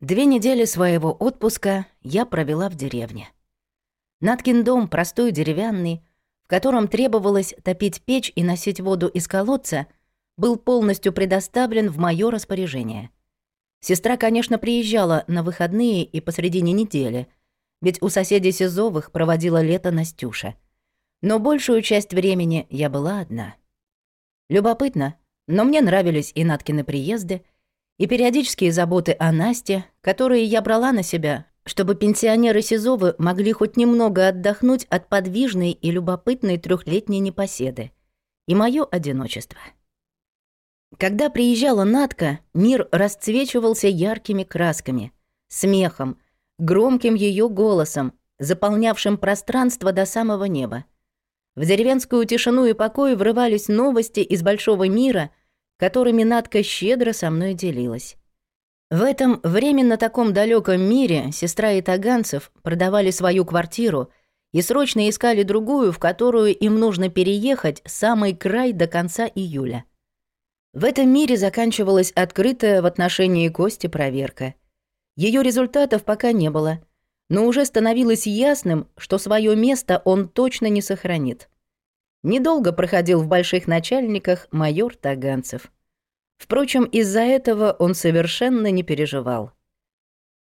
Две недели своего отпуска я провела в деревне. Наткин дом, простой деревянный, в котором требовалось топить печь и носить воду из колодца, был полностью предоставлен в моё распоряжение. Сестра, конечно, приезжала на выходные и посредине недели, ведь у соседей Сизовых проводила лето Настюша. Но большую часть времени я была одна. Любопытно, но мне нравились и Наткины приезды — и периодические заботы о Насте, которые я брала на себя, чтобы пенсионеры Сизовы могли хоть немного отдохнуть от подвижной и любопытной трехлетней непоседы, и мое одиночество. Когда приезжала Натка, мир расцвечивался яркими красками, смехом, громким ее голосом, заполнявшим пространство до самого неба. В деревенскую тишину и покой врывались новости из большого мира — которыми Надка щедро со мной делилась. В этом временно таком далеком мире сестра и Таганцев продавали свою квартиру и срочно искали другую, в которую им нужно переехать самый край до конца июля. В этом мире заканчивалась открытая в отношении Кости проверка. Ее результатов пока не было, но уже становилось ясным, что свое место он точно не сохранит. Недолго проходил в больших начальниках майор Таганцев. Впрочем, из-за этого он совершенно не переживал.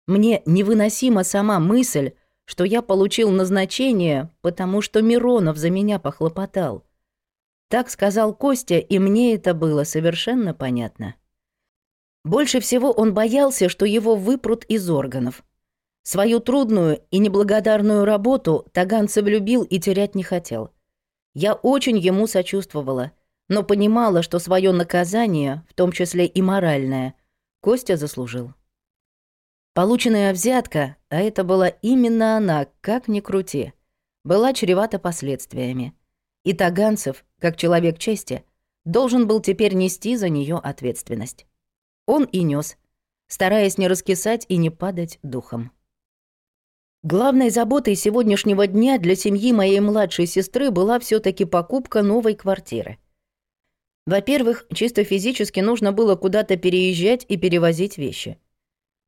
Мне невыносима сама мысль, что я получил назначение, потому что Миронов за меня похлопотал. Так сказал Костя, и мне это было совершенно понятно. Больше всего он боялся, что его выпрут из органов. Свою трудную и неблагодарную работу Таганцев любил и терять не хотел. Я очень ему сочувствовала, но понимала, что свое наказание, в том числе и моральное, Костя заслужил. Полученная взятка, а это была именно она, как ни крути, была чревата последствиями. И Таганцев, как человек чести, должен был теперь нести за нее ответственность. Он и нес, стараясь не раскисать и не падать духом. Главной заботой сегодняшнего дня для семьи моей младшей сестры была все таки покупка новой квартиры. Во-первых, чисто физически нужно было куда-то переезжать и перевозить вещи.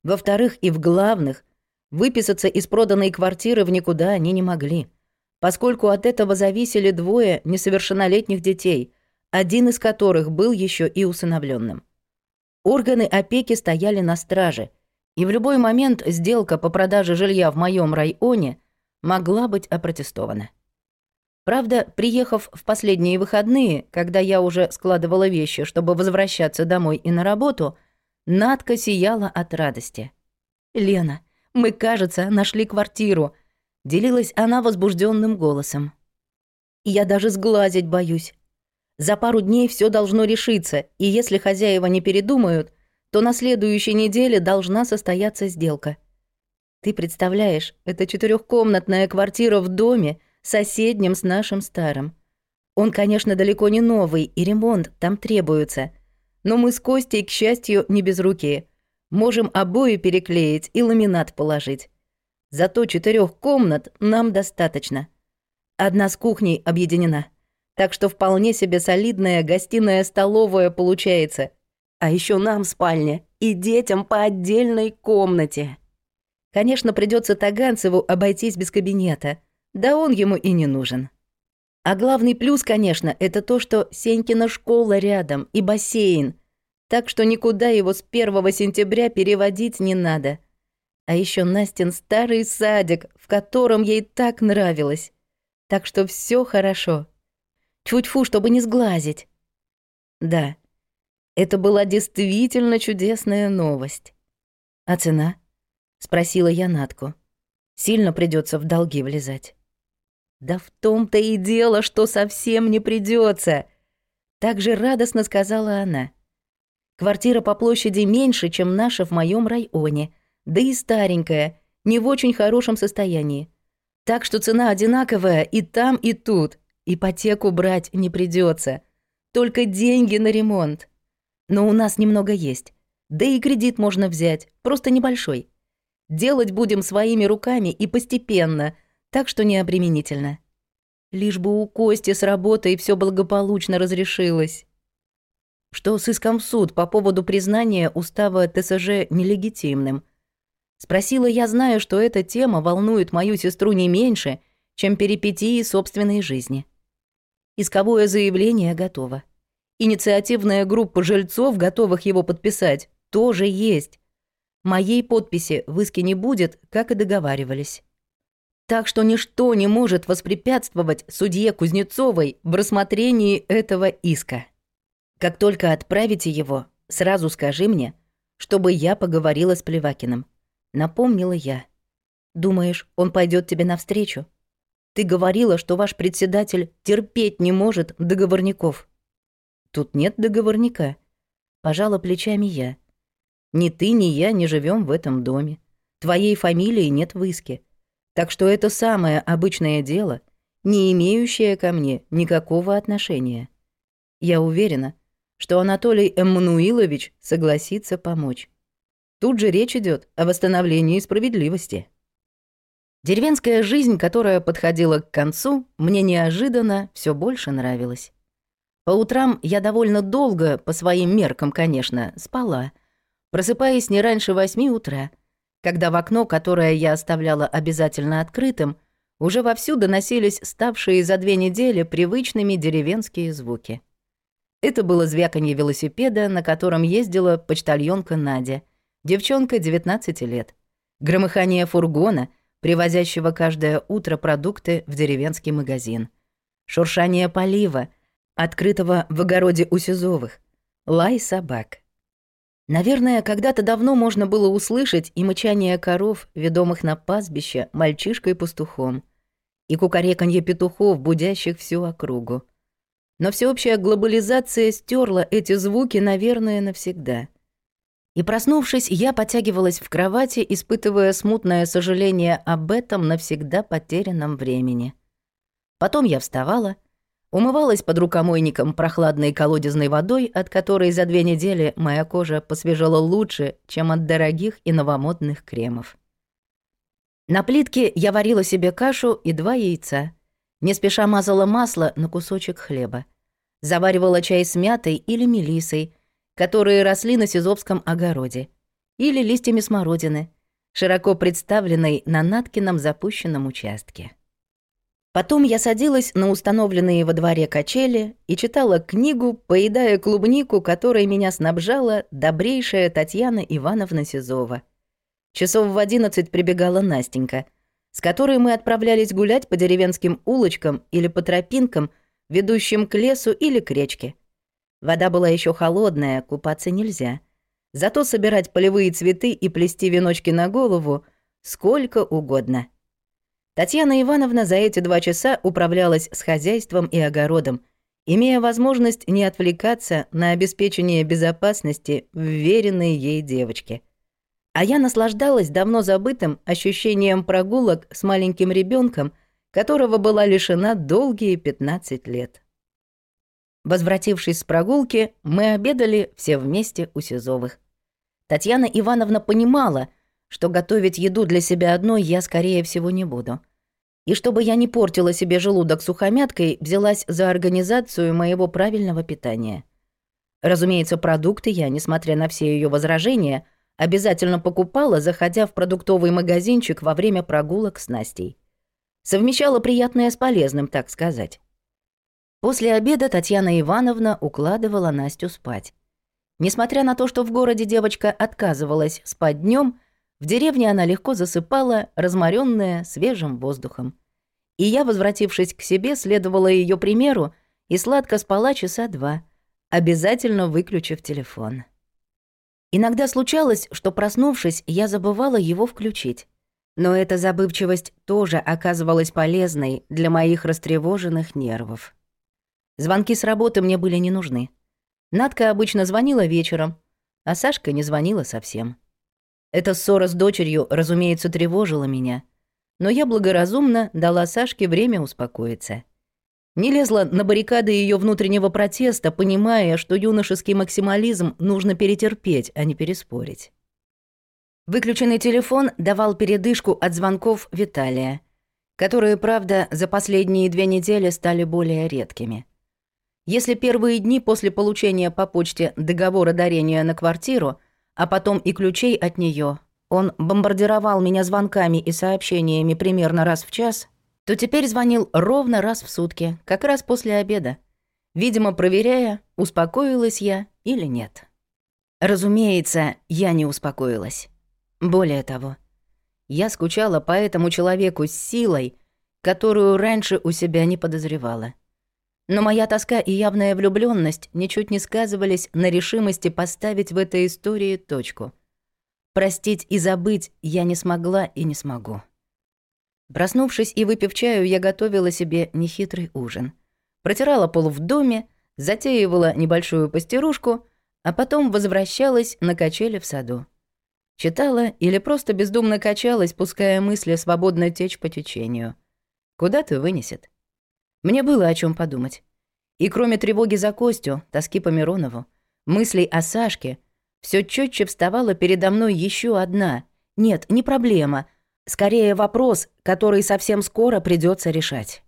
Во-вторых, и в главных, выписаться из проданной квартиры в никуда они не могли, поскольку от этого зависели двое несовершеннолетних детей, один из которых был еще и усыновленным. Органы опеки стояли на страже – и в любой момент сделка по продаже жилья в моем районе могла быть опротестована. Правда, приехав в последние выходные, когда я уже складывала вещи, чтобы возвращаться домой и на работу, Надка сияла от радости. «Лена, мы, кажется, нашли квартиру», — делилась она возбужденным голосом. «Я даже сглазить боюсь. За пару дней все должно решиться, и если хозяева не передумают, то на следующей неделе должна состояться сделка. Ты представляешь, это четырехкомнатная квартира в доме, соседнем с нашим старым. Он, конечно, далеко не новый, и ремонт там требуется. Но мы с Костей, к счастью, не без руки. Можем обои переклеить и ламинат положить. Зато четырех комнат нам достаточно. Одна с кухней объединена. Так что вполне себе солидная гостиная-столовая получается. А еще нам спальня и детям по отдельной комнате. Конечно, придется Таганцеву обойтись без кабинета. Да он ему и не нужен. А главный плюс, конечно, это то, что Сенькина школа рядом и бассейн. Так что никуда его с 1 сентября переводить не надо. А еще Настин старый садик, в котором ей так нравилось. Так что все хорошо. Чуть-фу, чтобы не сглазить. Да, это была действительно чудесная новость. «А цена?» — спросила я Натку. «Сильно придется в долги влезать». «Да в том-то и дело, что совсем не придется. Так же радостно сказала она. «Квартира по площади меньше, чем наша в моем районе, да и старенькая, не в очень хорошем состоянии. Так что цена одинаковая и там, и тут. Ипотеку брать не придется. Только деньги на ремонт. Но у нас немного есть. Да и кредит можно взять, просто небольшой. Делать будем своими руками и постепенно, так что не обременительно. Лишь бы у Кости с работой все благополучно разрешилось. Что с иском в суд по поводу признания устава ТСЖ нелегитимным, Спросила я, знаю, что эта тема волнует мою сестру не меньше, чем перипетии собственной жизни. Исковое заявление готово. Инициативная группа жильцов, готовых его подписать, тоже есть. Моей подписи в иске не будет, как и договаривались. Так что ничто не может воспрепятствовать судье Кузнецовой в рассмотрении этого иска. Как только отправите его, сразу скажи мне, чтобы я поговорила с Плевакиным. Напомнила я. Думаешь, он пойдет тебе навстречу? Ты говорила, что ваш председатель терпеть не может договорников. Тут нет договорника. Пожала плечами я. Ни ты, ни я не живем в этом доме. Твоей фамилии нет в иске. Так что это самое обычное дело, не имеющее ко мне никакого отношения. Я уверена, что Анатолий Эммануилович согласится помочь. Тут же речь идет о восстановлении справедливости. Деревенская жизнь, которая подходила к концу, мне неожиданно все больше нравилась. По утрам я довольно долго, по своим меркам, конечно, спала, просыпаясь не раньше восьми утра — когда в окно, которое я оставляла обязательно открытым, уже вовсю доносились ставшие за две недели привычными деревенские звуки. Это было звяканье велосипеда, на котором ездила почтальонка Надя, девчонка 19 лет. Громыхание фургона, привозящего каждое утро продукты в деревенский магазин. Шуршание полива, открытого в огороде у Сизовых. Лай собак. Наверное, когда-то давно можно было услышать и мычание коров, ведомых на пастбище мальчишкой-пастухом, и кукареканье петухов, будящих всю округу. Но всеобщая глобализация стерла эти звуки, наверное, навсегда. И проснувшись, я потягивалась в кровати, испытывая смутное сожаление об этом навсегда потерянном времени. Потом я вставала — Умывалась под рукомойником прохладной колодезной водой, от которой за две недели моя кожа посвежала лучше, чем от дорогих и новомодных кремов. На плитке я варила себе кашу и два яйца. Не спеша мазала масло на кусочек хлеба. Заваривала чай с мятой или мелисой, которые росли на Сизовском огороде, или листьями смородины, широко представленной на Наткином запущенном участке. Потом я садилась на установленные во дворе качели и читала книгу, поедая клубнику, которой меня снабжала добрейшая Татьяна Ивановна Сизова. Часов в одиннадцать прибегала Настенька, с которой мы отправлялись гулять по деревенским улочкам или по тропинкам, ведущим к лесу или к речке. Вода была еще холодная, купаться нельзя. Зато собирать полевые цветы и плести веночки на голову сколько угодно — Татьяна Ивановна за эти два часа управлялась с хозяйством и огородом, имея возможность не отвлекаться на обеспечение безопасности вверенной ей девочке. А я наслаждалась давно забытым ощущением прогулок с маленьким ребенком, которого была лишена долгие 15 лет. Возвратившись с прогулки, мы обедали все вместе у Сизовых. Татьяна Ивановна понимала, что готовить еду для себя одной я, скорее всего, не буду. И чтобы я не портила себе желудок сухомяткой, взялась за организацию моего правильного питания. Разумеется, продукты я, несмотря на все ее возражения, обязательно покупала, заходя в продуктовый магазинчик во время прогулок с Настей. Совмещала приятное с полезным, так сказать. После обеда Татьяна Ивановна укладывала Настю спать. Несмотря на то, что в городе девочка отказывалась спать днем, в деревне она легко засыпала, разморенная свежим воздухом. И я, возвратившись к себе, следовала ее примеру и сладко спала часа два, обязательно выключив телефон. Иногда случалось, что, проснувшись, я забывала его включить. Но эта забывчивость тоже оказывалась полезной для моих растревоженных нервов. Звонки с работы мне были не нужны. Надка обычно звонила вечером, а Сашка не звонила совсем. Эта ссора с дочерью, разумеется, тревожила меня. Но я благоразумно дала Сашке время успокоиться. Не лезла на баррикады ее внутреннего протеста, понимая, что юношеский максимализм нужно перетерпеть, а не переспорить. Выключенный телефон давал передышку от звонков Виталия, которые, правда, за последние две недели стали более редкими. Если первые дни после получения по почте договора дарения на квартиру – а потом и ключей от нее. он бомбардировал меня звонками и сообщениями примерно раз в час, то теперь звонил ровно раз в сутки, как раз после обеда, видимо, проверяя, успокоилась я или нет. Разумеется, я не успокоилась. Более того, я скучала по этому человеку с силой, которую раньше у себя не подозревала. Но моя тоска и явная влюблённость ничуть не сказывались на решимости поставить в этой истории точку. Простить и забыть я не смогла и не смогу. Проснувшись и выпив чаю, я готовила себе нехитрый ужин. Протирала пол в доме, затеивала небольшую постирушку, а потом возвращалась на качели в саду. Читала или просто бездумно качалась, пуская мысли свободно течь по течению. Куда-то вынесет. Мне было о чем подумать. И кроме тревоги за Костю, тоски по Миронову, мыслей о Сашке, все четче вставала передо мной еще одна. Нет, не проблема. Скорее вопрос, который совсем скоро придется решать.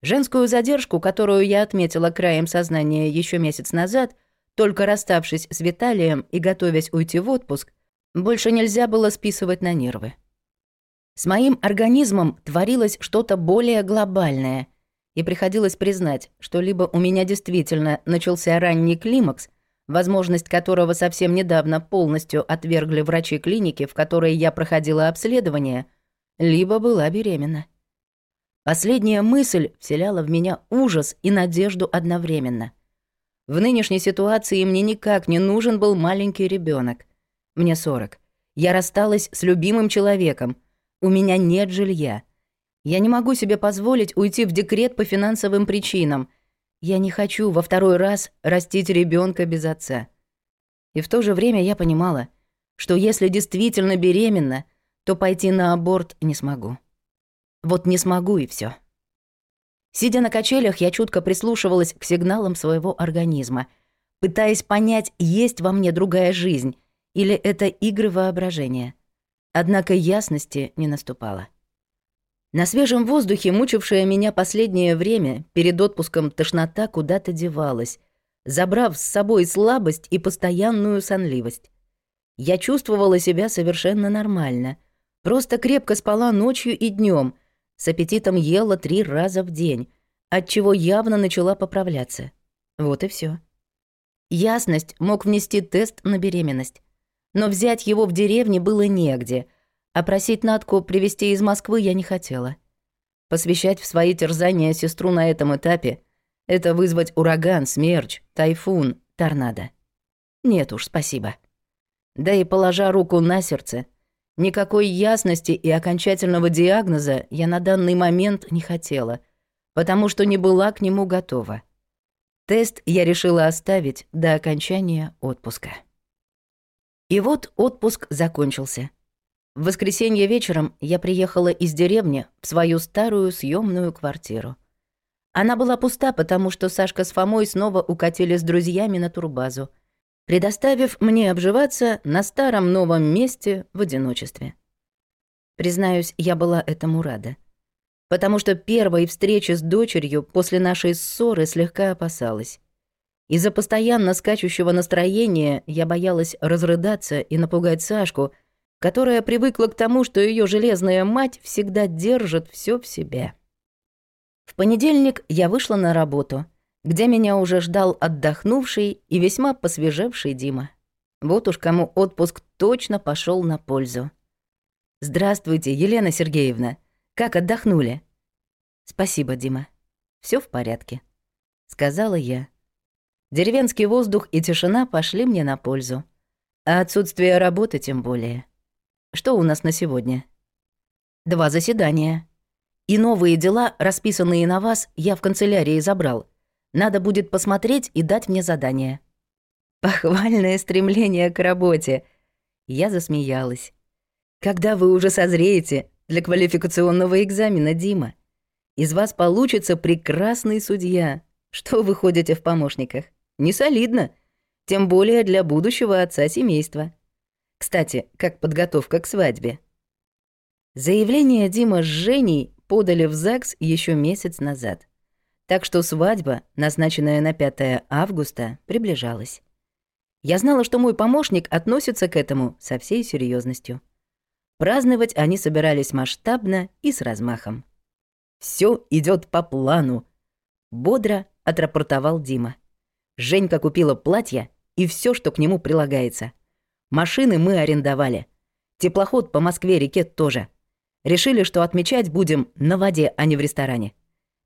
Женскую задержку, которую я отметила краем сознания еще месяц назад, только расставшись с Виталием и готовясь уйти в отпуск, больше нельзя было списывать на нервы. С моим организмом творилось что-то более глобальное, и приходилось признать, что либо у меня действительно начался ранний климакс, возможность которого совсем недавно полностью отвергли врачи клиники, в которой я проходила обследование, либо была беременна. Последняя мысль вселяла в меня ужас и надежду одновременно. В нынешней ситуации мне никак не нужен был маленький ребенок. Мне 40. Я рассталась с любимым человеком. У меня нет жилья. Я не могу себе позволить уйти в декрет по финансовым причинам. Я не хочу во второй раз растить ребенка без отца. И в то же время я понимала, что если действительно беременна, то пойти на аборт не смогу. Вот не смогу и все. Сидя на качелях, я чутко прислушивалась к сигналам своего организма, пытаясь понять, есть во мне другая жизнь или это игры воображения. Однако ясности не наступало. На свежем воздухе, мучившая меня последнее время, перед отпуском тошнота куда-то девалась, забрав с собой слабость и постоянную сонливость. Я чувствовала себя совершенно нормально. Просто крепко спала ночью и днем, с аппетитом ела три раза в день, отчего явно начала поправляться. Вот и все. Ясность мог внести тест на беременность. Но взять его в деревне было негде — а просить Натку привезти из Москвы я не хотела. Посвящать в свои терзания сестру на этом этапе — это вызвать ураган, смерч, тайфун, торнадо. Нет уж, спасибо. Да и положа руку на сердце, никакой ясности и окончательного диагноза я на данный момент не хотела, потому что не была к нему готова. Тест я решила оставить до окончания отпуска. И вот отпуск закончился. В воскресенье вечером я приехала из деревни в свою старую съемную квартиру. Она была пуста, потому что Сашка с Фомой снова укатили с друзьями на турбазу, предоставив мне обживаться на старом новом месте в одиночестве. Признаюсь, я была этому рада. Потому что первой встречи с дочерью после нашей ссоры слегка опасалась. Из-за постоянно скачущего настроения я боялась разрыдаться и напугать Сашку — которая привыкла к тому, что ее железная мать всегда держит все в себе. В понедельник я вышла на работу, где меня уже ждал отдохнувший и весьма посвежевший Дима. Вот уж кому отпуск точно пошел на пользу. «Здравствуйте, Елена Сергеевна. Как отдохнули?» «Спасибо, Дима. Все в порядке», — сказала я. Деревенский воздух и тишина пошли мне на пользу. А отсутствие работы тем более. Что у нас на сегодня? Два заседания. И новые дела, расписанные на вас, я в канцелярии забрал. Надо будет посмотреть и дать мне задание. Похвальное стремление к работе. Я засмеялась. Когда вы уже созреете для квалификационного экзамена, Дима? Из вас получится прекрасный судья. Что вы ходите в помощниках? Не солидно. Тем более для будущего отца семейства. Кстати, как подготовка к свадьбе. Заявление Дима с Женей подали в ЗАГС еще месяц назад. Так что свадьба, назначенная на 5 августа, приближалась. Я знала, что мой помощник относится к этому со всей серьезностью. Праздновать они собирались масштабно и с размахом. Все идет по плану», — бодро отрапортовал Дима. Женька купила платье и все, что к нему прилагается. Машины мы арендовали. Теплоход по Москве-реке тоже. Решили, что отмечать будем на воде, а не в ресторане.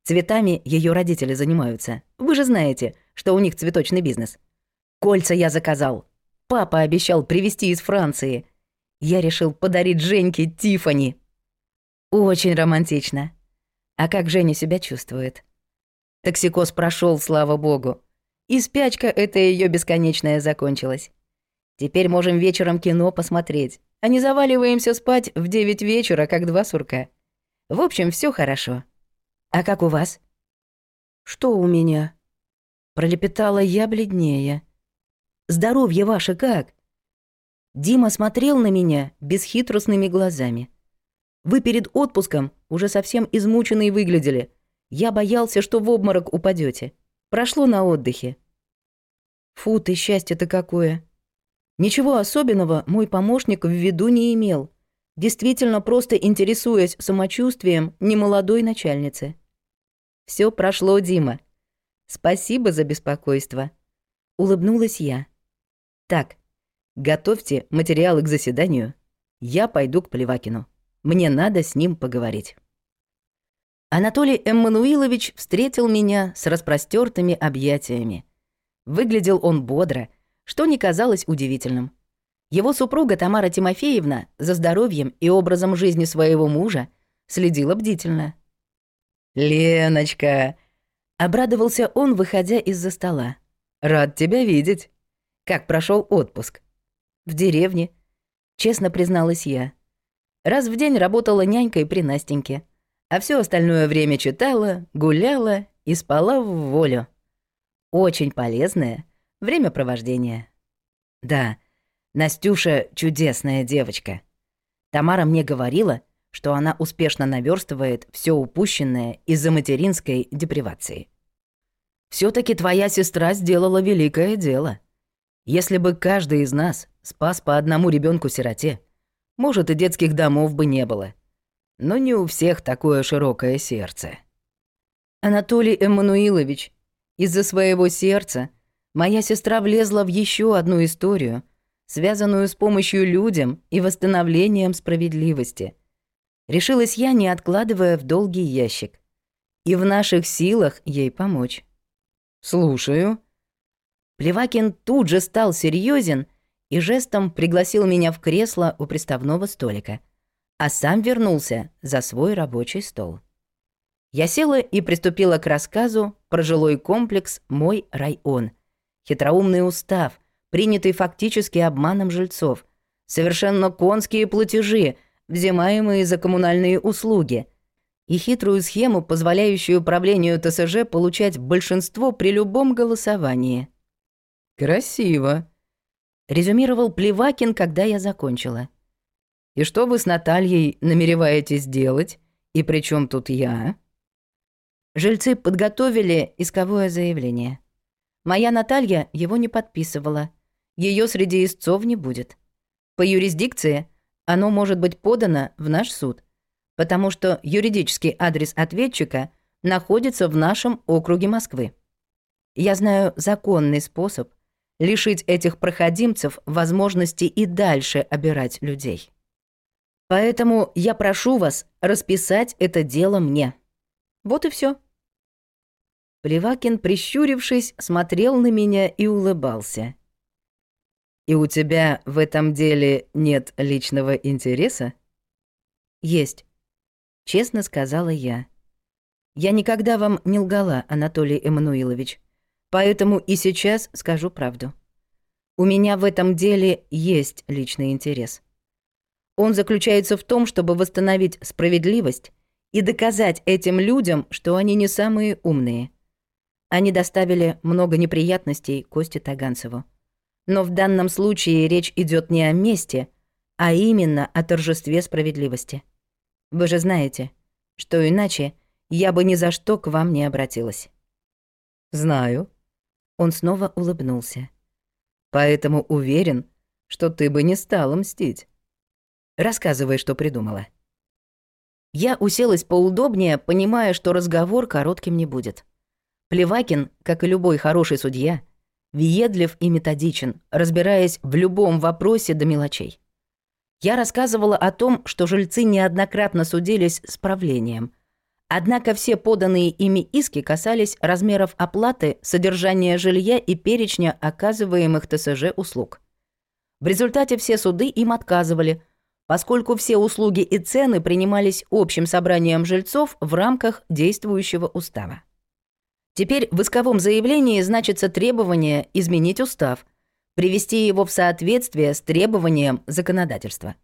Цветами ее родители занимаются. Вы же знаете, что у них цветочный бизнес. Кольца я заказал. Папа обещал привезти из Франции. Я решил подарить Женьке Тифани. Очень романтично. А как Женя себя чувствует? Токсикоз прошел, слава богу. И спячка эта ее бесконечная закончилась. Теперь можем вечером кино посмотреть, а не заваливаемся спать в девять вечера, как два сурка. В общем, все хорошо. А как у вас? Что у меня? Пролепетала я бледнее. Здоровье ваше как? Дима смотрел на меня бесхитростными глазами. Вы перед отпуском уже совсем измученные выглядели. Я боялся, что в обморок упадете. Прошло на отдыхе. Фу ты, счастье-то какое. Ничего особенного мой помощник в виду не имел, действительно просто интересуясь самочувствием немолодой начальницы. Все прошло, Дима. Спасибо за беспокойство. Улыбнулась я. Так, готовьте материалы к заседанию. Я пойду к Плевакину. Мне надо с ним поговорить. Анатолий Эммануилович встретил меня с распростертыми объятиями. Выглядел он бодро, что не казалось удивительным. Его супруга Тамара Тимофеевна за здоровьем и образом жизни своего мужа следила бдительно. «Леночка!» — обрадовался он, выходя из-за стола. «Рад тебя видеть. Как прошел отпуск?» «В деревне», — честно призналась я. Раз в день работала нянькой при Настеньке, а все остальное время читала, гуляла и спала в волю. Очень полезное времяпровождение. Да, Настюша чудесная девочка. Тамара мне говорила, что она успешно наверстывает все упущенное из-за материнской депривации. все таки твоя сестра сделала великое дело. Если бы каждый из нас спас по одному ребенку сироте может, и детских домов бы не было. Но не у всех такое широкое сердце. Анатолий Эммануилович, из-за своего сердца моя сестра влезла в еще одну историю, связанную с помощью людям и восстановлением справедливости. Решилась я, не откладывая в долгий ящик. И в наших силах ей помочь. «Слушаю». Плевакин тут же стал серьезен и жестом пригласил меня в кресло у приставного столика, а сам вернулся за свой рабочий стол. Я села и приступила к рассказу про жилой комплекс «Мой район», хитроумный устав, принятый фактически обманом жильцов, совершенно конские платежи, взимаемые за коммунальные услуги, и хитрую схему, позволяющую управлению ТСЖ получать большинство при любом голосовании. «Красиво», резюмировал Плевакин, когда я закончила. «И что вы с Натальей намереваетесь делать? И при чем тут я?» Жильцы подготовили исковое заявление. Моя Наталья его не подписывала. Ее среди истцов не будет. По юрисдикции оно может быть подано в наш суд, потому что юридический адрес ответчика находится в нашем округе Москвы. Я знаю законный способ – лишить этих проходимцев возможности и дальше обирать людей. Поэтому я прошу вас расписать это дело мне. Вот и все. Плевакин, прищурившись, смотрел на меня и улыбался. «И у тебя в этом деле нет личного интереса?» «Есть», — честно сказала я. «Я никогда вам не лгала, Анатолий Эммануилович. Поэтому и сейчас скажу правду. У меня в этом деле есть личный интерес. Он заключается в том, чтобы восстановить справедливость и доказать этим людям, что они не самые умные. Они доставили много неприятностей Косте Таганцеву. Но в данном случае речь идет не о мести, а именно о торжестве справедливости. Вы же знаете, что иначе я бы ни за что к вам не обратилась. Знаю, он снова улыбнулся. «Поэтому уверен, что ты бы не стала мстить. Рассказывай, что придумала». Я уселась поудобнее, понимая, что разговор коротким не будет. Плевакин, как и любой хороший судья, въедлив и методичен, разбираясь в любом вопросе до мелочей. Я рассказывала о том, что жильцы неоднократно судились с правлением. Однако все поданные ими иски касались размеров оплаты, содержания жилья и перечня оказываемых ТСЖ услуг. В результате все суды им отказывали, поскольку все услуги и цены принимались общим собранием жильцов в рамках действующего устава. Теперь в исковом заявлении значится требование изменить устав, привести его в соответствие с требованием законодательства.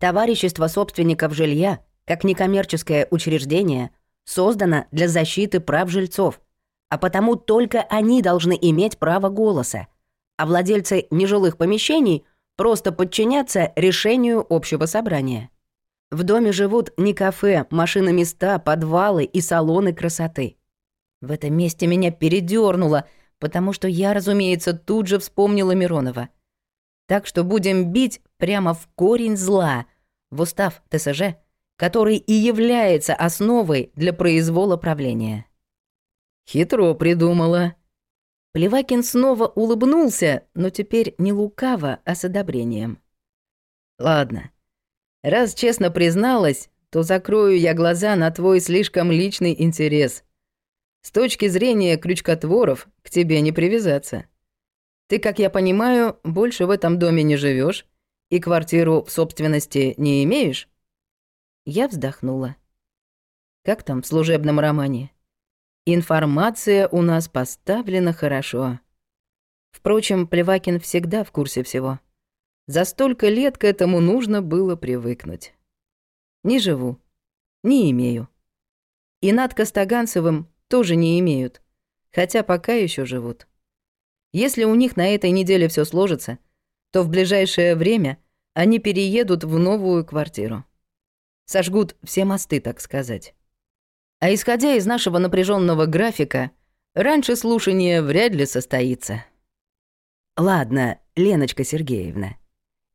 Товарищество собственников жилья, как некоммерческое учреждение, создано для защиты прав жильцов, а потому только они должны иметь право голоса, а владельцы нежилых помещений просто подчиняться решению общего собрания. В доме живут не кафе, машины-места, подвалы и салоны красоты. В этом месте меня передёрнуло, потому что я, разумеется, тут же вспомнила Миронова. Так что будем бить прямо в корень зла, в устав ТСЖ, который и является основой для произвола правления. Хитро придумала. Плевакин снова улыбнулся, но теперь не лукаво, а с одобрением. Ладно. Раз честно призналась, то закрою я глаза на твой слишком личный интерес. С точки зрения крючкотворов к тебе не привязаться. Ты, как я понимаю, больше в этом доме не живешь и квартиру в собственности не имеешь? Я вздохнула. Как там в служебном романе? Информация у нас поставлена хорошо. Впрочем, Плевакин всегда в курсе всего. За столько лет к этому нужно было привыкнуть. Не живу, не имею. И над Костаганцевым тоже не имеют, хотя пока еще живут. Если у них на этой неделе все сложится, то в ближайшее время они переедут в новую квартиру. Сожгут все мосты, так сказать. А исходя из нашего напряженного графика, раньше слушание вряд ли состоится. Ладно, Леночка Сергеевна,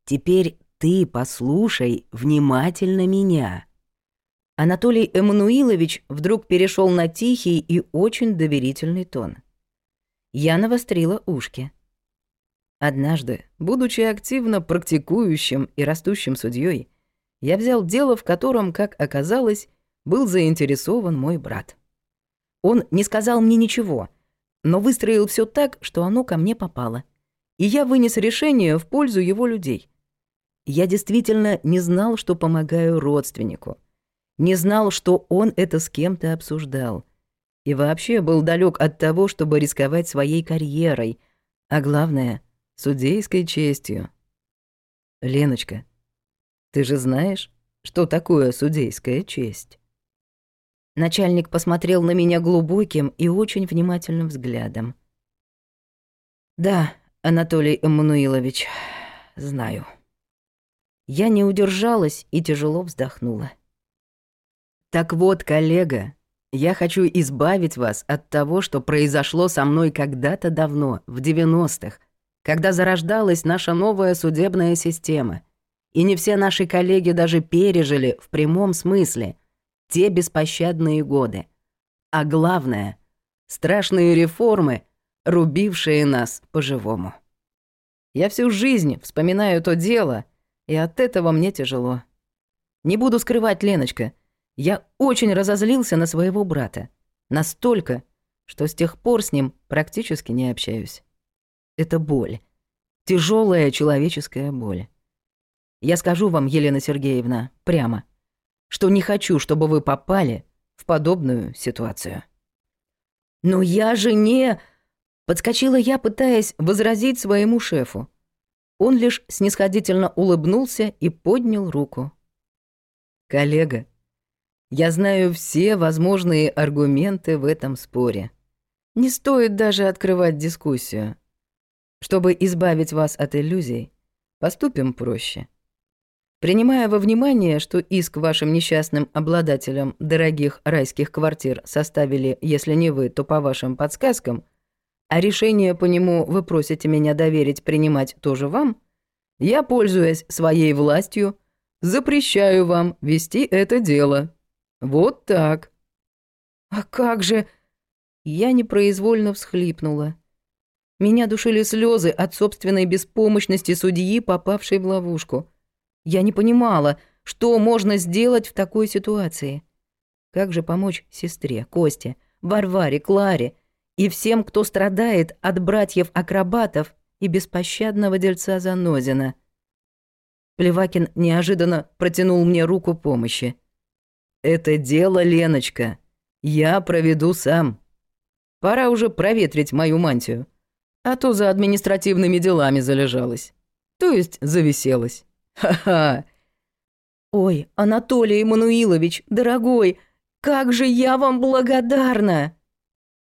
теперь ты послушай внимательно меня. Анатолий Эммануилович вдруг перешел на тихий и очень доверительный тон. Я навострила ушки. Однажды, будучи активно практикующим и растущим судьей, я взял дело, в котором, как оказалось, был заинтересован мой брат. Он не сказал мне ничего, но выстроил все так, что оно ко мне попало. И я вынес решение в пользу его людей. Я действительно не знал, что помогаю родственнику — не знал, что он это с кем-то обсуждал. И вообще был далек от того, чтобы рисковать своей карьерой, а главное — судейской честью. «Леночка, ты же знаешь, что такое судейская честь?» Начальник посмотрел на меня глубоким и очень внимательным взглядом. «Да, Анатолий Эммануилович, знаю». Я не удержалась и тяжело вздохнула. Так вот, коллега, я хочу избавить вас от того, что произошло со мной когда-то давно, в 90-х, когда зарождалась наша новая судебная система. И не все наши коллеги даже пережили в прямом смысле те беспощадные годы. А главное — страшные реформы, рубившие нас по-живому. Я всю жизнь вспоминаю то дело, и от этого мне тяжело. Не буду скрывать, Леночка — я очень разозлился на своего брата. Настолько, что с тех пор с ним практически не общаюсь. Это боль. тяжелая человеческая боль. Я скажу вам, Елена Сергеевна, прямо, что не хочу, чтобы вы попали в подобную ситуацию. «Но я же не...» Подскочила я, пытаясь возразить своему шефу. Он лишь снисходительно улыбнулся и поднял руку. «Коллега, я знаю все возможные аргументы в этом споре. Не стоит даже открывать дискуссию. Чтобы избавить вас от иллюзий, поступим проще. Принимая во внимание, что иск вашим несчастным обладателям дорогих райских квартир составили, если не вы, то по вашим подсказкам, а решение по нему вы просите меня доверить принимать тоже вам, я, пользуясь своей властью, запрещаю вам вести это дело. Вот так». «А как же...» Я непроизвольно всхлипнула. Меня душили слезы от собственной беспомощности судьи, попавшей в ловушку. Я не понимала, что можно сделать в такой ситуации. Как же помочь сестре, Косте, Варваре, Кларе и всем, кто страдает от братьев-акробатов и беспощадного дельца Занозина? Плевакин неожиданно протянул мне руку помощи. «Это дело, Леночка. Я проведу сам. Пора уже проветрить мою мантию, а то за административными делами залежалась. То есть зависелась. Ха-ха!» «Ой, Анатолий Эммануилович, дорогой, как же я вам благодарна!»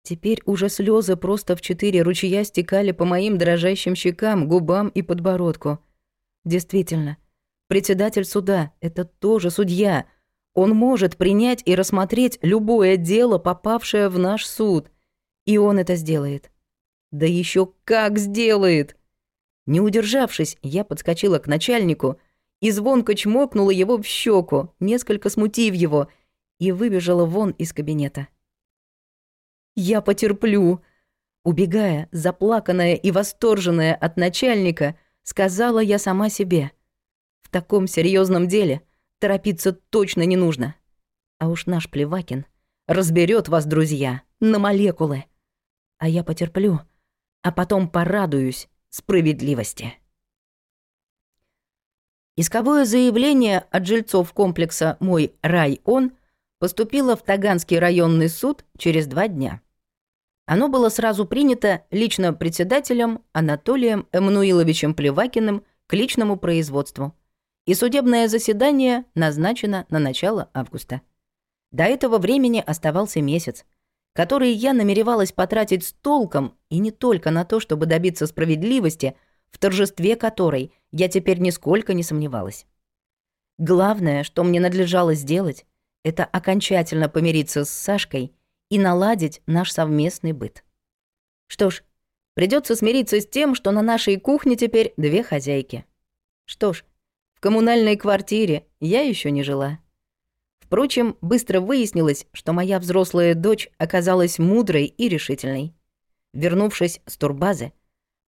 Теперь уже слезы просто в четыре ручья стекали по моим дрожащим щекам, губам и подбородку. Действительно, председатель суда — это тоже судья. Он может принять и рассмотреть любое дело, попавшее в наш суд. И он это сделает. Да еще как сделает! Не удержавшись, я подскочила к начальнику и звонко чмокнула его в щеку, несколько смутив его, и выбежала вон из кабинета. Я потерплю. Убегая, заплаканная и восторженная от начальника, сказала я сама себе. В таком серьезном деле торопиться точно не нужно. А уж наш Плевакин разберет вас, друзья, на молекулы. А я потерплю, а потом порадуюсь справедливости. Исковое заявление от жильцов комплекса «Мой рай-он» поступило в Таганский районный суд через два дня. Оно было сразу принято лично председателем Анатолием Эммануиловичем Плевакиным к личному производству. И судебное заседание назначено на начало августа. До этого времени оставался месяц, который я намеревалась потратить с толком и не только на то, чтобы добиться справедливости, в торжестве которой я теперь нисколько не сомневалась. Главное, что мне надлежало сделать, это окончательно помириться с Сашкой и наладить наш совместный быт. Что ж, придется смириться с тем, что на нашей кухне теперь две хозяйки. Что ж, в коммунальной квартире я еще не жила. Впрочем, быстро выяснилось, что моя взрослая дочь оказалась мудрой и решительной. Вернувшись с турбазы,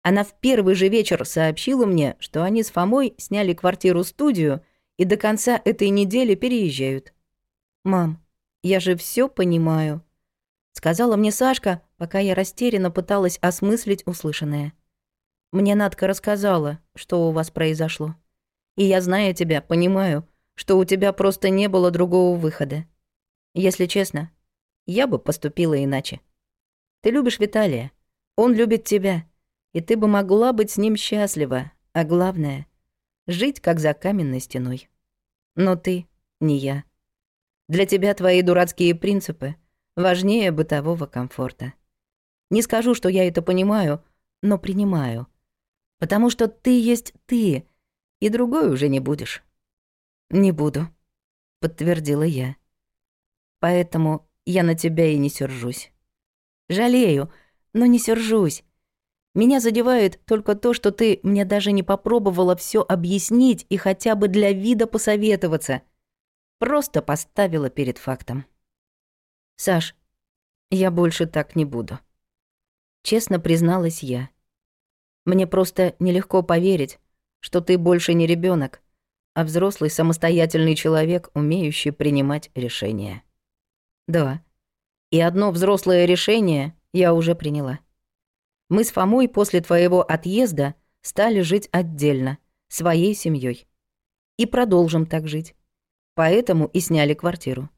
она в первый же вечер сообщила мне, что они с Фомой сняли квартиру-студию и до конца этой недели переезжают. «Мам, я же все понимаю», сказала мне Сашка, пока я растерянно пыталась осмыслить услышанное. Мне Надка рассказала, что у вас произошло. И я, зная тебя, понимаю, что у тебя просто не было другого выхода. Если честно, я бы поступила иначе. Ты любишь Виталия, он любит тебя, и ты бы могла быть с ним счастлива, а главное — жить как за каменной стеной. Но ты не я. Для тебя твои дурацкие принципы — важнее бытового комфорта. Не скажу, что я это понимаю, но принимаю. Потому что ты есть ты, и другой уже не будешь. Не буду, подтвердила я. Поэтому я на тебя и не сержусь. Жалею, но не сержусь. Меня задевает только то, что ты мне даже не попробовала все объяснить и хотя бы для вида посоветоваться. Просто поставила перед фактом. «Саш, я больше так не буду». Честно призналась я. «Мне просто нелегко поверить, что ты больше не ребенок, а взрослый самостоятельный человек, умеющий принимать решения». «Да. И одно взрослое решение я уже приняла. Мы с Фомой после твоего отъезда стали жить отдельно, своей семьей, И продолжим так жить. Поэтому и сняли квартиру.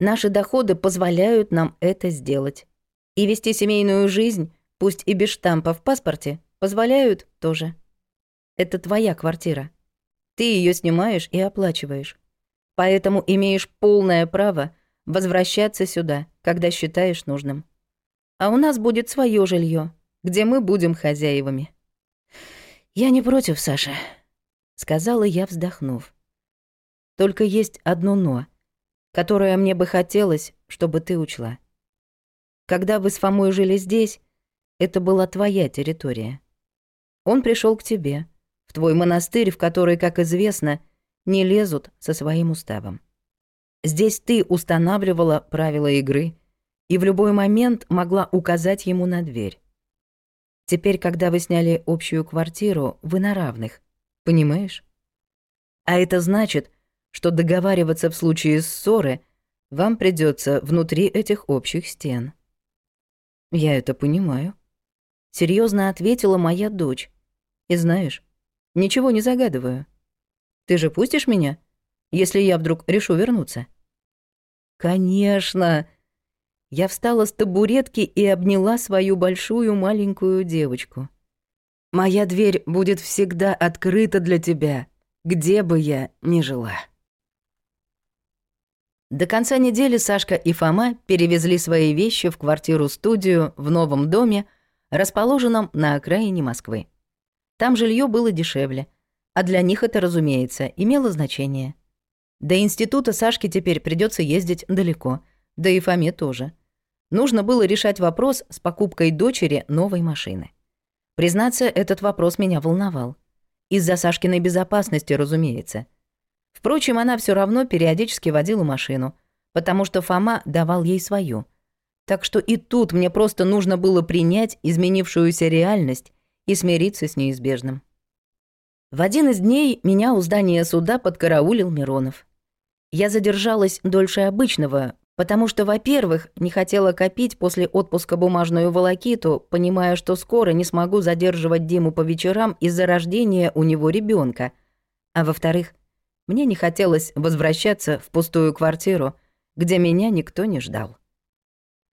Наши доходы позволяют нам это сделать. И вести семейную жизнь, пусть и без штампа в паспорте, позволяют тоже. Это твоя квартира. Ты ее снимаешь и оплачиваешь. Поэтому имеешь полное право возвращаться сюда, когда считаешь нужным. А у нас будет свое жилье, где мы будем хозяевами. Я не против, Саша, сказала я, вздохнув. Только есть одно но которое мне бы хотелось, чтобы ты учла. Когда вы с Фомой жили здесь, это была твоя территория. Он пришел к тебе, твой монастырь, в который, как известно, не лезут со своим уставом. Здесь ты устанавливала правила игры и в любой момент могла указать ему на дверь. Теперь, когда вы сняли общую квартиру, вы на равных, понимаешь? А это значит, что договариваться в случае ссоры вам придется внутри этих общих стен. Я это понимаю. Серьезно ответила моя дочь. И знаешь, ничего не загадываю. Ты же пустишь меня, если я вдруг решу вернуться? Конечно. Я встала с табуретки и обняла свою большую маленькую девочку. Моя дверь будет всегда открыта для тебя, где бы я ни жила. До конца недели Сашка и Фома перевезли свои вещи в квартиру-студию в новом доме, расположенном на окраине Москвы. Там жилье было дешевле, а для них это, разумеется, имело значение. До института Сашке теперь придется ездить далеко, да и Фоме тоже. Нужно было решать вопрос с покупкой дочери новой машины. Признаться, этот вопрос меня волновал. Из-за Сашкиной безопасности, разумеется. Впрочем, она все равно периодически водила машину, потому что Фома давал ей свою. Так что и тут мне просто нужно было принять изменившуюся реальность и смириться с неизбежным. В один из дней меня у здания суда подкараулил Миронов. Я задержалась дольше обычного, потому что, во-первых, не хотела копить после отпуска бумажную волокиту, понимая, что скоро не смогу задерживать Диму по вечерам из-за рождения у него ребенка, а во-вторых, мне не хотелось возвращаться в пустую квартиру, где меня никто не ждал.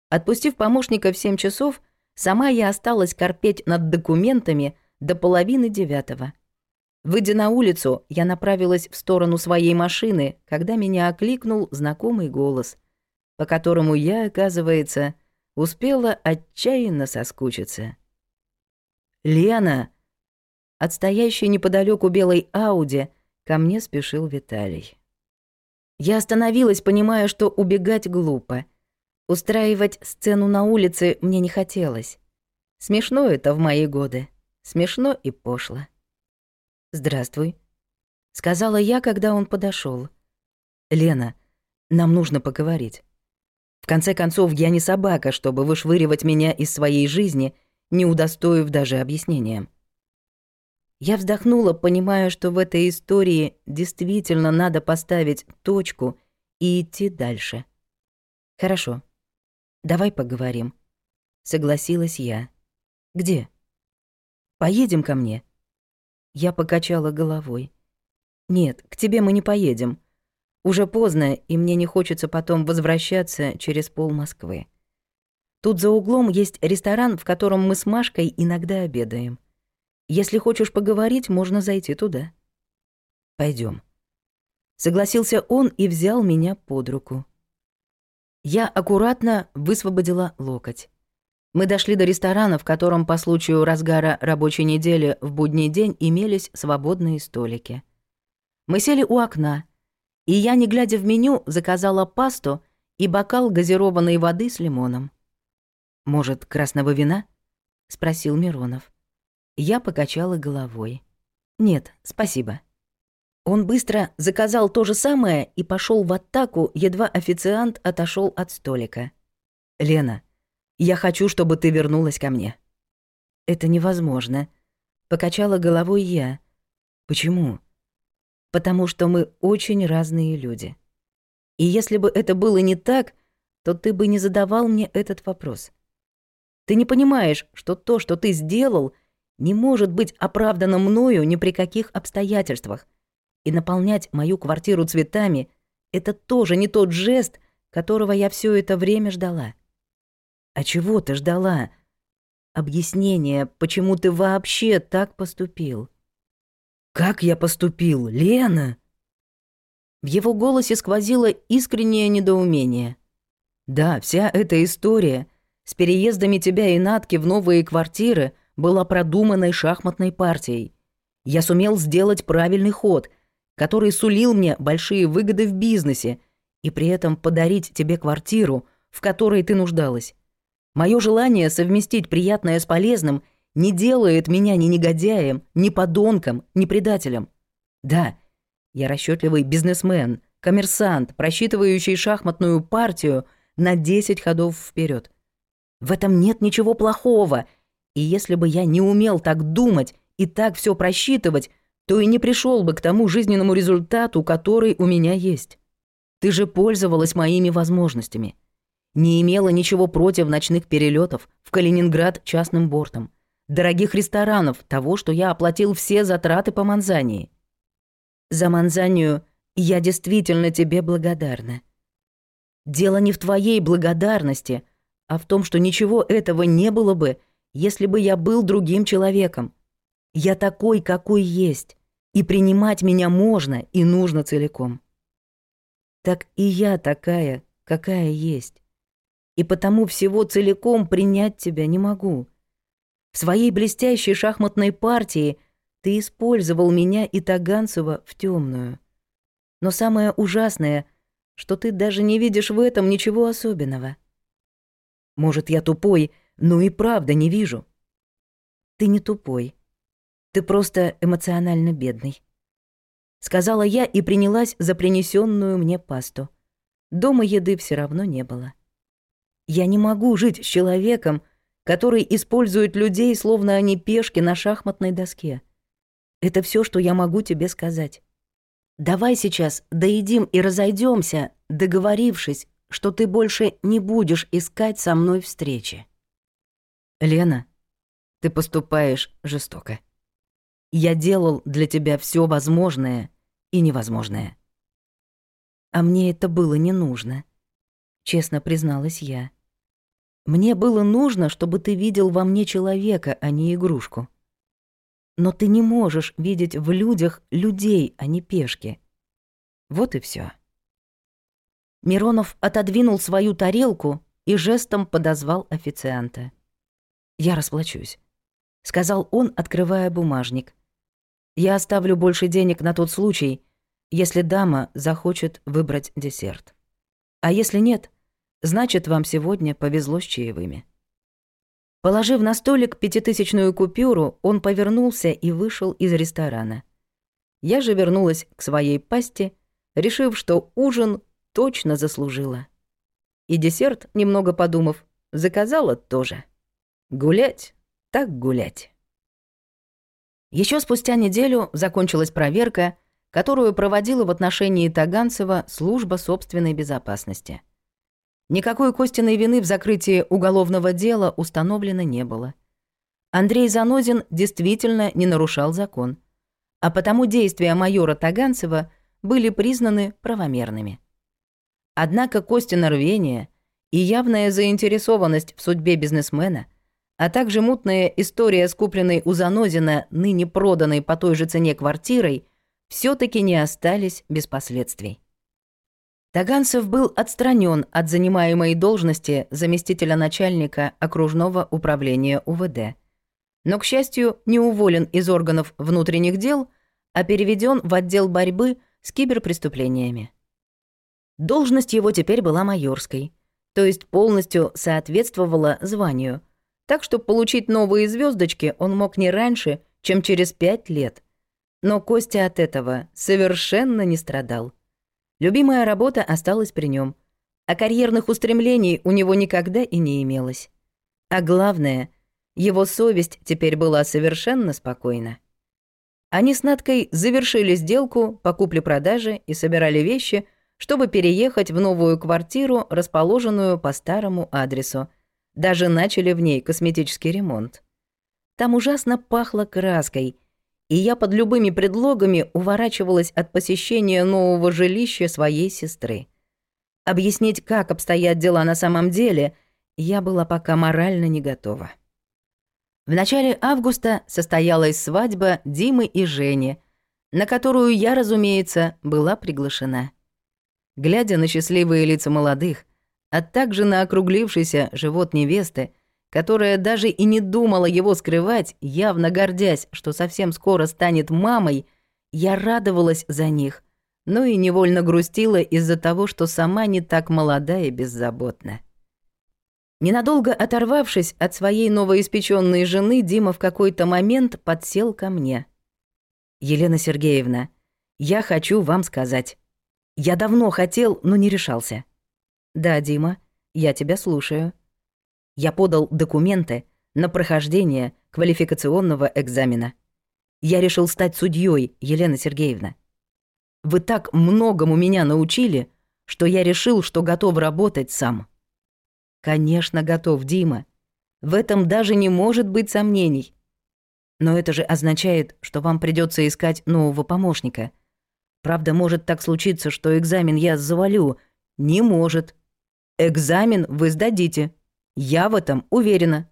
Отпустив помощника в семь часов, сама я осталась корпеть над документами до половины девятого. Выйдя на улицу, я направилась в сторону своей машины, когда меня окликнул знакомый голос, по которому я, оказывается, успела отчаянно соскучиться. «Лена!» От неподалеку белой Ауди ко мне спешил Виталий. Я остановилась, понимая, что убегать глупо. Устраивать сцену на улице мне не хотелось. Смешно это в мои годы. Смешно и пошло. «Здравствуй», — сказала я, когда он подошел. «Лена, нам нужно поговорить. В конце концов, я не собака, чтобы вышвыривать меня из своей жизни, не удостоив даже объяснением». Я вздохнула, понимая, что в этой истории действительно надо поставить точку и идти дальше. «Хорошо, давай поговорим», — согласилась я. «Где?» «Поедем ко мне», я покачала головой. «Нет, к тебе мы не поедем. Уже поздно, и мне не хочется потом возвращаться через пол Москвы. Тут за углом есть ресторан, в котором мы с Машкой иногда обедаем. Если хочешь поговорить, можно зайти туда. Пойдем. Согласился он и взял меня под руку. Я аккуратно высвободила локоть. Мы дошли до ресторана, в котором по случаю разгара рабочей недели в будний день имелись свободные столики. Мы сели у окна, и я, не глядя в меню, заказала пасту и бокал газированной воды с лимоном. «Может, красного вина?» — спросил Миронов. Я покачала головой. «Нет, спасибо». Он быстро заказал то же самое и пошел в атаку, едва официант отошел от столика. «Лена, я хочу, чтобы ты вернулась ко мне». «Это невозможно», — покачала головой я. «Почему?» «Потому что мы очень разные люди. И если бы это было не так, то ты бы не задавал мне этот вопрос. Ты не понимаешь, что то, что ты сделал, не может быть оправдано мною ни при каких обстоятельствах. И наполнять мою квартиру цветами — это тоже не тот жест, которого я все это время ждала. А чего ты ждала? Объяснение, почему ты вообще так поступил? Как я поступил, Лена? В его голосе сквозило искреннее недоумение. Да, вся эта история с переездами тебя и Натки в новые квартиры была продуманной шахматной партией. Я сумел сделать правильный ход, который сулил мне большие выгоды в бизнесе и при этом подарить тебе квартиру, в которой ты нуждалась. Мое желание совместить приятное с полезным не делает меня ни негодяем, ни подонком, ни предателем. Да, Я расчетливый бизнесмен, коммерсант, просчитывающий шахматную партию на 10 ходов вперед. В этом нет ничего плохого, и если бы я не умел так думать и так все просчитывать, то и не пришел бы к тому жизненному результату, который у меня есть. Ты же пользовалась моими возможностями. Не имела ничего против ночных перелетов в Калининград частным бортом, дорогих ресторанов, того, что я оплатил все затраты по Манзании. За Манзанию я действительно тебе благодарна. Дело не в твоей благодарности, а в том, что ничего этого не было бы, если бы я был другим человеком. Я такой, какой есть и принимать меня можно и нужно целиком. Так и я такая, какая есть. И потому всего целиком принять тебя не могу. В своей блестящей шахматной партии ты использовал меня и Таганцева в темную. Но самое ужасное, что ты даже не видишь в этом ничего особенного. Может, я тупой, но и правда не вижу. Ты не тупой. Ты просто эмоционально бедный. Сказала я и принялась за принесенную мне пасту. Дома еды все равно не было. Я не могу жить с человеком, который использует людей, словно они пешки на шахматной доске. Это все, что я могу тебе сказать. Давай сейчас доедим и разойдемся, договорившись, что ты больше не будешь искать со мной встречи. Лена, ты поступаешь жестоко. Я делал для тебя все возможное и невозможное. А мне это было не нужно, честно призналась я. Мне было нужно, чтобы ты видел во мне человека, а не игрушку. Но ты не можешь видеть в людях людей, а не пешки. Вот и все. Миронов отодвинул свою тарелку и жестом подозвал официанта. «Я расплачусь», — сказал он, открывая бумажник. Я оставлю больше денег на тот случай, если дама захочет выбрать десерт. А если нет, значит, вам сегодня повезло с чаевыми». Положив на столик пятитысячную купюру, он повернулся и вышел из ресторана. Я же вернулась к своей пасте, решив, что ужин точно заслужила. И десерт, немного подумав, заказала тоже. Гулять, так гулять. Еще спустя неделю закончилась проверка, которую проводила в отношении Таганцева служба собственной безопасности. Никакой Костиной вины в закрытии уголовного дела установлено не было. Андрей Занозин действительно не нарушал закон, а потому действия майора Таганцева были признаны правомерными. Однако Костина рвение и явная заинтересованность в судьбе бизнесмена а также мутная история с купленной у Занозина, ныне проданной по той же цене квартирой, все таки не остались без последствий. Таганцев был отстранен от занимаемой должности заместителя начальника окружного управления УВД. Но, к счастью, не уволен из органов внутренних дел, а переведен в отдел борьбы с киберпреступлениями. Должность его теперь была майорской, то есть полностью соответствовала званию – так что получить новые звездочки он мог не раньше, чем через пять лет. Но Костя от этого совершенно не страдал. Любимая работа осталась при нем, а карьерных устремлений у него никогда и не имелось. А главное, его совесть теперь была совершенно спокойна. Они с Надкой завершили сделку по купле-продаже и собирали вещи, чтобы переехать в новую квартиру, расположенную по старому адресу – даже начали в ней косметический ремонт. Там ужасно пахло краской, и я под любыми предлогами уворачивалась от посещения нового жилища своей сестры. Объяснить, как обстоят дела на самом деле, я была пока морально не готова. В начале августа состоялась свадьба Димы и Жени, на которую я, разумеется, была приглашена. Глядя на счастливые лица молодых, а также на округлившийся живот невесты, которая даже и не думала его скрывать, явно гордясь, что совсем скоро станет мамой, я радовалась за них, но и невольно грустила из-за того, что сама не так молода и беззаботна. Ненадолго оторвавшись от своей новоиспеченной жены, Дима в какой-то момент подсел ко мне. «Елена Сергеевна, я хочу вам сказать. Я давно хотел, но не решался. Да, Дима, я тебя слушаю. Я подал документы на прохождение квалификационного экзамена. Я решил стать судьей, Елена Сергеевна. Вы так многому меня научили, что я решил, что готов работать сам. Конечно, готов, Дима. В этом даже не может быть сомнений. Но это же означает, что вам придется искать нового помощника. Правда, может так случиться, что экзамен я завалю. Не может. Экзамен вы сдадите. Я в этом уверена.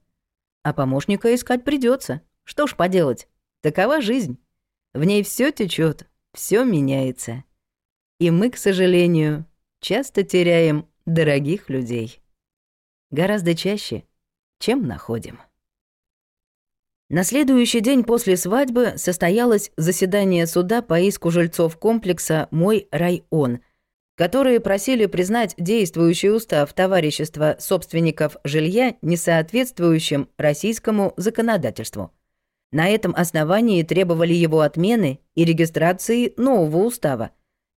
А помощника искать придется. Что ж поделать? Такова жизнь. В ней все течет, все меняется. И мы, к сожалению, часто теряем дорогих людей. Гораздо чаще, чем находим. На следующий день после свадьбы состоялось заседание суда по иску жильцов комплекса «Мой район», которые просили признать действующий устав товарищества собственников жилья несоответствующим российскому законодательству – на этом основании требовали его отмены и регистрации нового устава,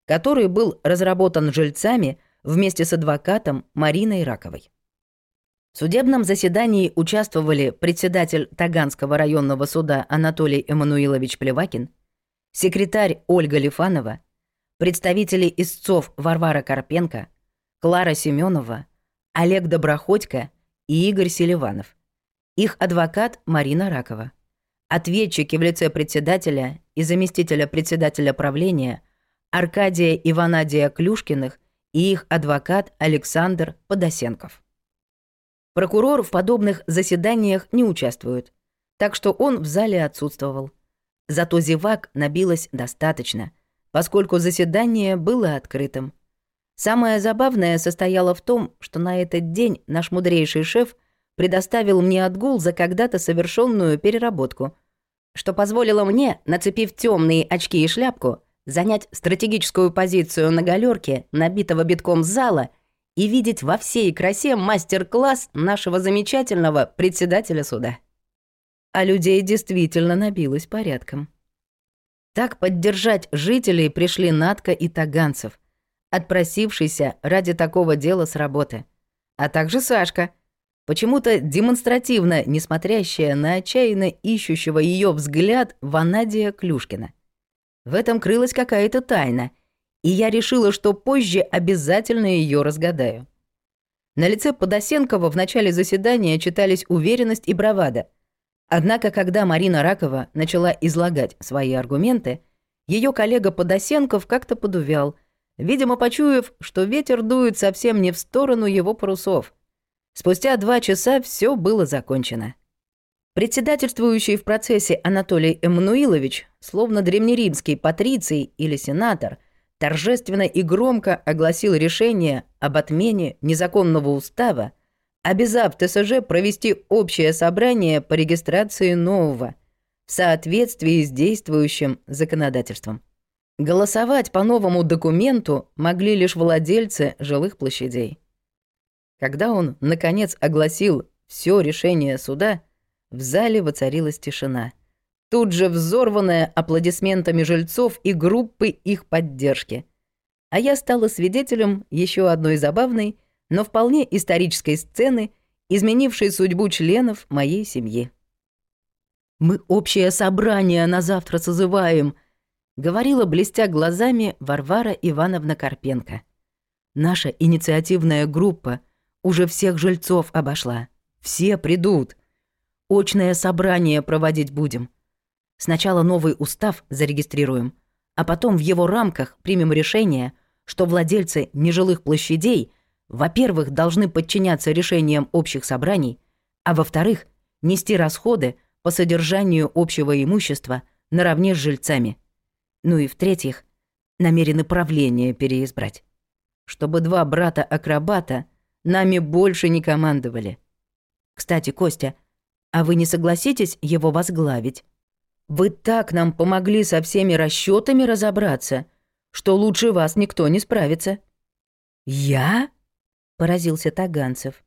который был разработан жильцами вместе с адвокатом Мариной Раковой. В судебном заседании участвовали председатель Таганского районного суда Анатолий Эммануилович Плевакин, секретарь Ольга Лифанова, представители истцов Варвара Карпенко, Клара Семенова, Олег Доброходько и Игорь Селиванов, их адвокат Марина Ракова. Ответчики в лице председателя и заместителя председателя правления Аркадия и Клюшкиных и их адвокат Александр Подосенков. Прокурор в подобных заседаниях не участвует, так что он в зале отсутствовал. Зато зевак набилось достаточно, поскольку заседание было открытым. Самое забавное состояло в том, что на этот день наш мудрейший шеф предоставил мне отгул за когда-то совершенную переработку – что позволило мне, нацепив темные очки и шляпку, занять стратегическую позицию на галерке, набитого битком зала, и видеть во всей красе мастер-класс нашего замечательного председателя суда. А людей действительно набилось порядком. Так поддержать жителей пришли Натка и Таганцев, отпросившийся ради такого дела с работы, а также Сашка — почему-то демонстративно несмотрящая на отчаянно ищущего ее взгляд Ванадия Клюшкина. В этом крылась какая-то тайна, и я решила, что позже обязательно ее разгадаю. На лице Подосенкова в начале заседания читались уверенность и бравада. Однако, когда Марина Ракова начала излагать свои аргументы, ее коллега Подосенков как-то подувял, видимо, почуяв, что ветер дует совсем не в сторону его парусов — Спустя два часа все было закончено. Председательствующий в процессе Анатолий Эммануилович, словно древнеримский патриций или сенатор, торжественно и громко огласил решение об отмене незаконного устава, обязав ТСЖ провести общее собрание по регистрации нового в соответствии с действующим законодательством. Голосовать по новому документу могли лишь владельцы жилых площадей. Когда он, наконец, огласил все решение суда, в зале воцарилась тишина. Тут же взорванная аплодисментами жильцов и группы их поддержки. А я стала свидетелем еще одной забавной, но вполне исторической сцены, изменившей судьбу членов моей семьи. «Мы общее собрание на завтра созываем», — говорила, блестя глазами, Варвара Ивановна Карпенко. «Наша инициативная группа — уже всех жильцов обошла. Все придут. Очное собрание проводить будем. Сначала новый устав зарегистрируем, а потом в его рамках примем решение, что владельцы нежилых площадей, во-первых, должны подчиняться решениям общих собраний, а во-вторых, нести расходы по содержанию общего имущества наравне с жильцами. Ну и в-третьих, намерены правление переизбрать. Чтобы два брата-акробата Нами больше не командовали. Кстати, Костя, а вы не согласитесь его возглавить? Вы так нам помогли со всеми расчетами разобраться, что лучше вас никто не справится. Я? Поразился Таганцев.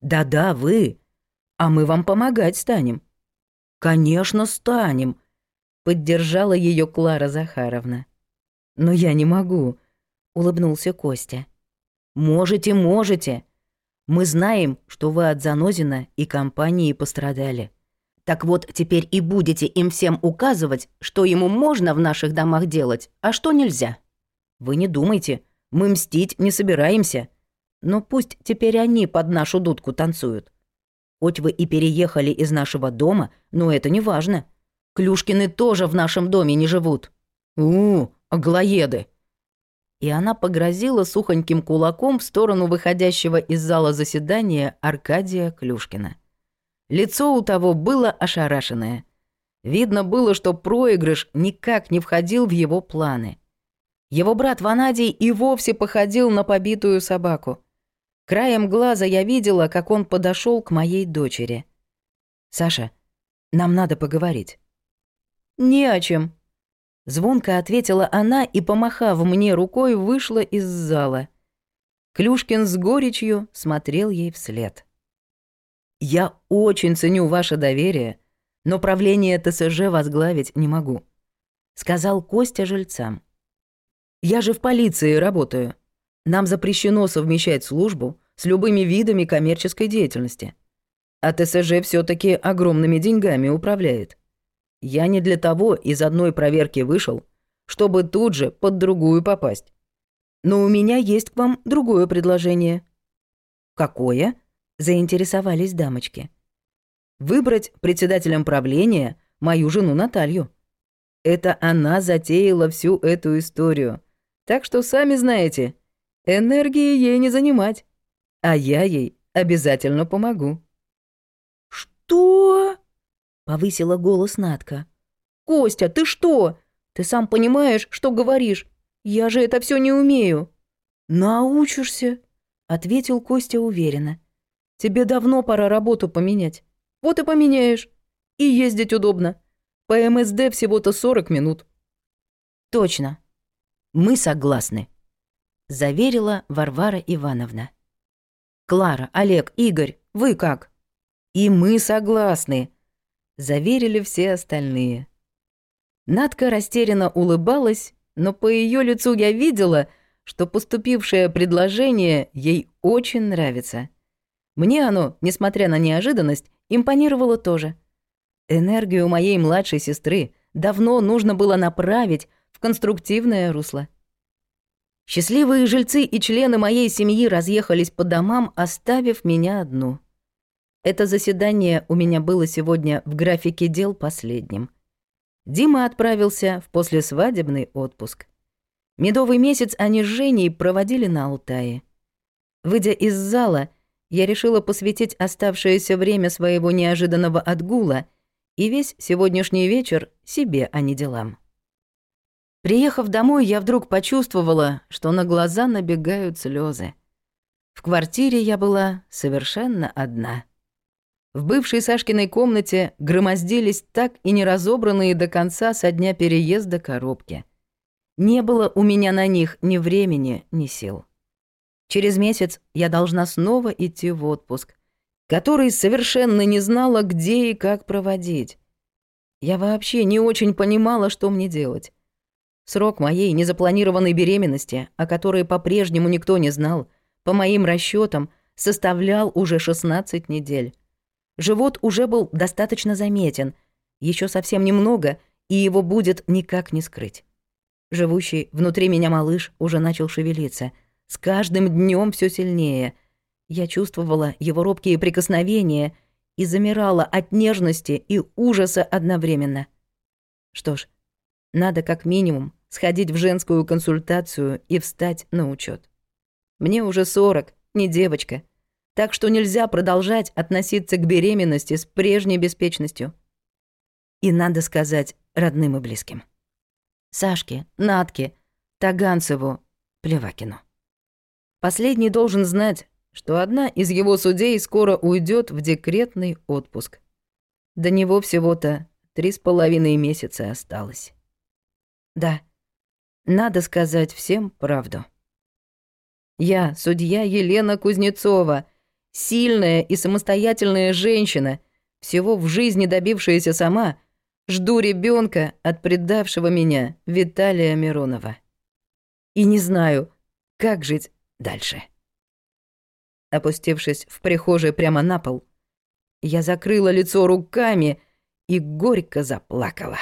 Да-да, вы. А мы вам помогать станем. Конечно, станем, поддержала ее Клара Захаровна. Но я не могу, улыбнулся Костя. Можете, можете. Мы знаем, что вы от Занозина и компании пострадали. Так вот, теперь и будете им всем указывать, что ему можно в наших домах делать, а что нельзя. Вы не думайте, мы мстить не собираемся. Но пусть теперь они под нашу дудку танцуют. Хоть вы и переехали из нашего дома, но это не важно. Клюшкины тоже в нашем доме не живут. У, аглоеды. И она погрозила сухоньким кулаком в сторону выходящего из зала заседания Аркадия Клюшкина. Лицо у того было ошарашенное. Видно было, что проигрыш никак не входил в его планы. Его брат Ванадий и вовсе походил на побитую собаку. Краем глаза я видела, как он подошел к моей дочери. «Саша, нам надо поговорить». «Не о чем», — звонко ответила она и, помахав мне рукой, вышла из зала. Клюшкин с горечью смотрел ей вслед. «Я очень ценю ваше доверие, но правление ТСЖ возглавить не могу», — сказал Костя жильцам. «Я же в полиции работаю. Нам запрещено совмещать службу с любыми видами коммерческой деятельности. А ТСЖ все таки огромными деньгами управляет. Я не для того из одной проверки вышел, чтобы тут же под другую попасть. Но у меня есть к вам другое предложение». «Какое?» заинтересовались дамочки. Выбрать председателем правления мою жену Наталью. Это она затеяла всю эту историю. Так что сами знаете, энергии ей не занимать. А я ей обязательно помогу. «Что?» — повысила голос Натка. «Костя, ты что? Ты сам понимаешь, что говоришь? Я же это все не умею». «Научишься», — ответил Костя уверенно. Тебе давно пора работу поменять. Вот и поменяешь. И ездить удобно. По МСД всего-то 40 минут». «Точно. Мы согласны», — заверила Варвара Ивановна. «Клара, Олег, Игорь, вы как?» «И мы согласны», — заверили все остальные. Надка растерянно улыбалась, но по ее лицу я видела, что поступившее предложение ей очень нравится. Мне оно, несмотря на неожиданность, импонировало тоже. Энергию моей младшей сестры давно нужно было направить в конструктивное русло. Счастливые жильцы и члены моей семьи разъехались по домам, оставив меня одну. Это заседание у меня было сегодня в графике дел последним. Дима отправился в послесвадебный отпуск. Медовый месяц они с Женей проводили на Алтае. Выйдя из зала, я решила посвятить оставшееся время своего неожиданного отгула и весь сегодняшний вечер себе, а не делам. Приехав домой, я вдруг почувствовала, что на глаза набегают слезы. В квартире я была совершенно одна. В бывшей Сашкиной комнате громоздились так и не разобранные до конца со дня переезда коробки. Не было у меня на них ни времени, ни сил. Через месяц я должна снова идти в отпуск, который совершенно не знала, где и как проводить. Я вообще не очень понимала, что мне делать. Срок моей незапланированной беременности, о которой по-прежнему никто не знал, по моим расчетам, составлял уже 16 недель. Живот уже был достаточно заметен, еще совсем немного, и его будет никак не скрыть. Живущий внутри меня малыш уже начал шевелиться — с каждым днем все сильнее. Я чувствовала его робкие прикосновения и замирала от нежности и ужаса одновременно. Что ж, надо как минимум сходить в женскую консультацию и встать на учет. Мне уже сорок, не девочка, так что нельзя продолжать относиться к беременности с прежней беспечностью. И надо сказать родным и близким. Сашке, Натке, Таганцеву, Плевакину. Последний должен знать, что одна из его судей скоро уйдет в декретный отпуск. До него всего-то три с половиной месяца осталось. Да, надо сказать всем правду. Я, судья Елена Кузнецова, сильная и самостоятельная женщина, всего в жизни добившаяся сама, жду ребенка от предавшего меня Виталия Миронова. и не знаю, как жить дальше. Опустившись в прихожей прямо на пол, я закрыла лицо руками и горько заплакала.